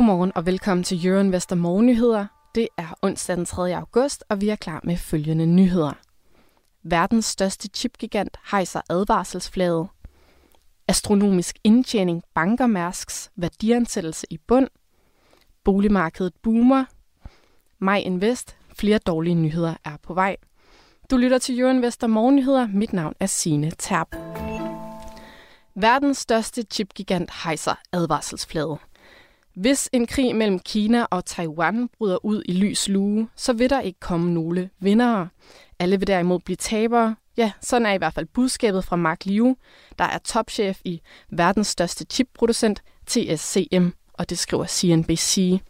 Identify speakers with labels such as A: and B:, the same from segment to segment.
A: Godmorgen og velkommen til Jørgen Vester Morgennyheder. Det er onsdag den 3. august, og vi er klar med følgende nyheder. Verdens største chipgigant hejser advarselsflaget. Astronomisk indtjening banker Mærsks værdiansættelse i bund. Boligmarkedet boomer. Maj Invest. Flere dårlige nyheder er på vej. Du lytter til Jørgen Vester Morgennyheder. Mit navn er Sine Terp. Verdens største chipgigant hejser advarselsflaget. Hvis en krig mellem Kina og Taiwan bryder ud i lys lue, så vil der ikke komme nogle vindere. Alle vil derimod blive tabere. Ja, sådan er i hvert fald budskabet fra Mark Liu, der er topchef i verdens største chipproducent, TSCM, og det skriver CNBC.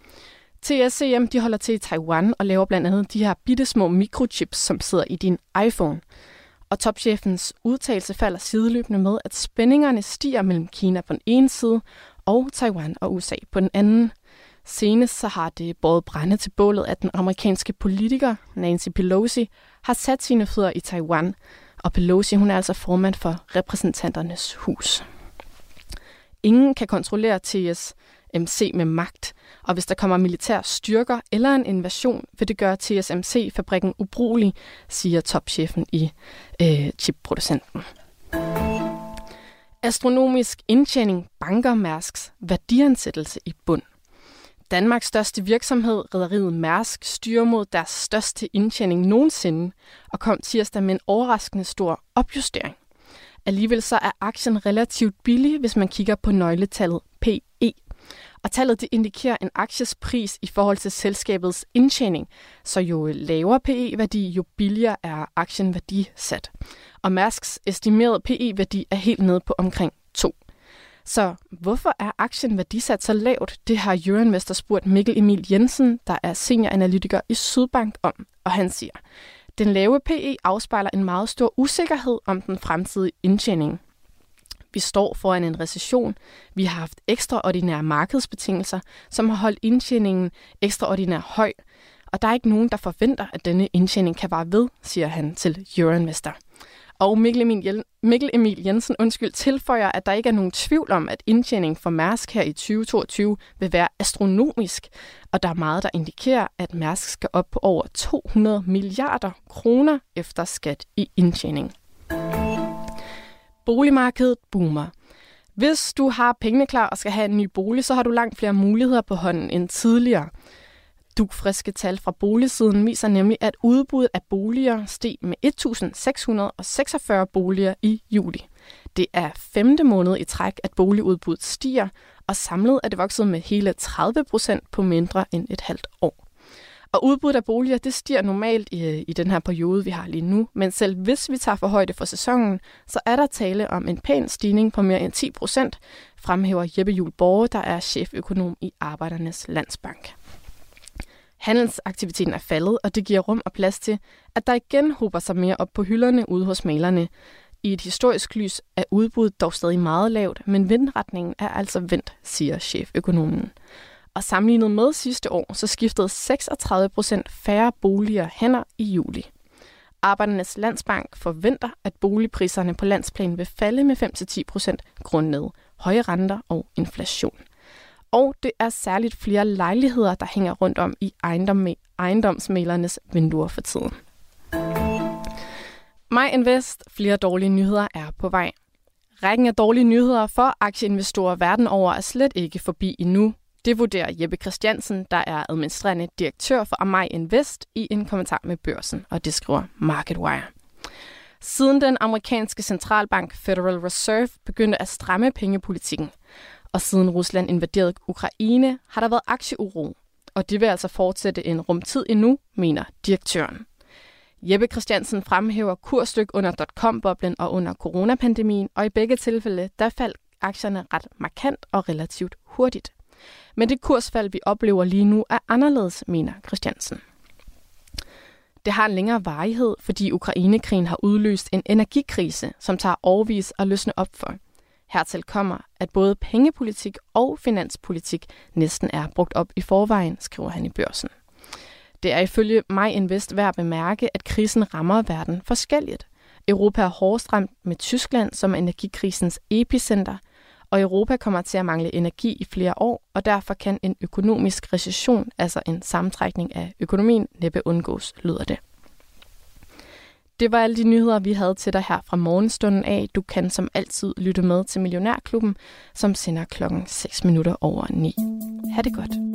A: TSCM de holder til i Taiwan og laver blandt andet de her bitte små mikrochips, som sidder i din iPhone. Og topchefens udtalelse falder sideløbende med, at spændingerne stiger mellem Kina på den ene side og Taiwan og USA på den anden. Senest så har det båret brænde til bålet, at den amerikanske politiker Nancy Pelosi har sat sine fødder i Taiwan, og Pelosi hun er altså formand for repræsentanternes hus. Ingen kan kontrollere TSMC med magt, og hvis der kommer militære styrker eller en invasion, vil det gøre TSMC-fabrikken ubrugelig, siger topchefen i øh, chipproducenten. Astronomisk indtjening banker Mærsks værdiansættelse i bund. Danmarks største virksomhed, Rederiet Mærsk, styrer mod deres største indtjening nogensinde og kom tirsdag med en overraskende stor opjustering. Alligevel så er aktien relativt billig, hvis man kigger på nøgletallet PE. Og tallet det indikerer en akties pris i forhold til selskabets indtjening, så jo lavere PE-værdi, jo billigere er aktien værdisat. Og Mærsks estimerede PE-værdi er helt nede på omkring 2. Så hvorfor er aktien værdisat så lavt? Det har Euroinvestor spurgt Mikkel Emil Jensen, der er senioranalytiker i Sydbank om, og han siger, den lave PE afspejler en meget stor usikkerhed om den fremtidige indtjening. Vi står foran en recession. Vi har haft ekstraordinære markedsbetingelser, som har holdt indtjeningen ekstraordinært høj. Og der er ikke nogen, der forventer, at denne indtjening kan vare ved, siger han til Euroinvestor. Og Mikkel Emil, Mikkel Emil Jensen undskyld, tilføjer, at der ikke er nogen tvivl om, at indtjening for Mærsk her i 2022 vil være astronomisk. Og der er meget, der indikerer, at Mærsk skal op på over 200 milliarder kroner efter skat i indtjening. Boligmarkedet boomer. Hvis du har pengene klar og skal have en ny bolig, så har du langt flere muligheder på hånden end tidligere. Dugfriske tal fra boligsiden viser nemlig, at udbuddet af boliger steg med 1.646 boliger i juli. Det er femte måned i træk, at boligudbuddet stiger, og samlet er det vokset med hele 30 procent på mindre end et halvt år. Og udbuddet af boliger, det stiger normalt i, i den her periode, vi har lige nu. Men selv hvis vi tager for højde for sæsonen, så er der tale om en pæn stigning på mere end 10 procent, fremhæver Jeppe Juhl Borge, der er cheføkonom i Arbejdernes Landsbank. Handelsaktiviteten er faldet, og det giver rum og plads til, at der igen hober sig mere op på hylderne ude hos malerne. I et historisk lys er udbuddet dog stadig meget lavt, men vindretningen er altså vendt, siger cheføkonomen. Og sammenlignet med sidste år, så skiftede 36 procent færre boliger hænder i juli. Arbejdernes Landsbank forventer, at boligpriserne på landsplan vil falde med 5-10 procent grundet høje renter og inflation. Og det er særligt flere lejligheder, der hænger rundt om i ejendom ejendomsmalernes vinduer for tiden. My Invest, flere dårlige nyheder er på vej. Rækken af dårlige nyheder for aktieinvestorer verden over er slet ikke forbi endnu. Det vurderer Jeppe Christiansen, der er administrerende direktør for Amai Invest, i en kommentar med børsen, og det skriver MarketWire. Siden den amerikanske centralbank Federal Reserve begyndte at stramme pengepolitikken, og siden Rusland invaderede Ukraine, har der været aktieuro. Og det vil altså fortsætte en rumtid endnu, mener direktøren. Jeppe Christiansen fremhæver kursstyk under dotcom-boblen og under coronapandemien, og i begge tilfælde, der faldt aktierne ret markant og relativt hurtigt. Men det kursfald, vi oplever lige nu, er anderledes, mener Christiansen. Det har en længere varighed, fordi Ukrainekrigen har udløst en energikrise, som tager overvis at løsne op for. Hertil kommer, at både pengepolitik og finanspolitik næsten er brugt op i forvejen, skriver han i børsen. Det er ifølge mig Invest værd at bemærke, at krisen rammer verden forskelligt. Europa er hårdest ramt med Tyskland som energikrisens epicenter, Og Europa kommer til at mangle energi i flere år, og derfor kan en økonomisk recession, altså en sammentrækning af økonomien, næppe undgås, lyder det. Det var alle de nyheder, vi havde til dig her fra morgenstunden af. Du kan som altid lytte med til Millionærklubben, som sender klokken 6 minutter over 9. Ha' det godt.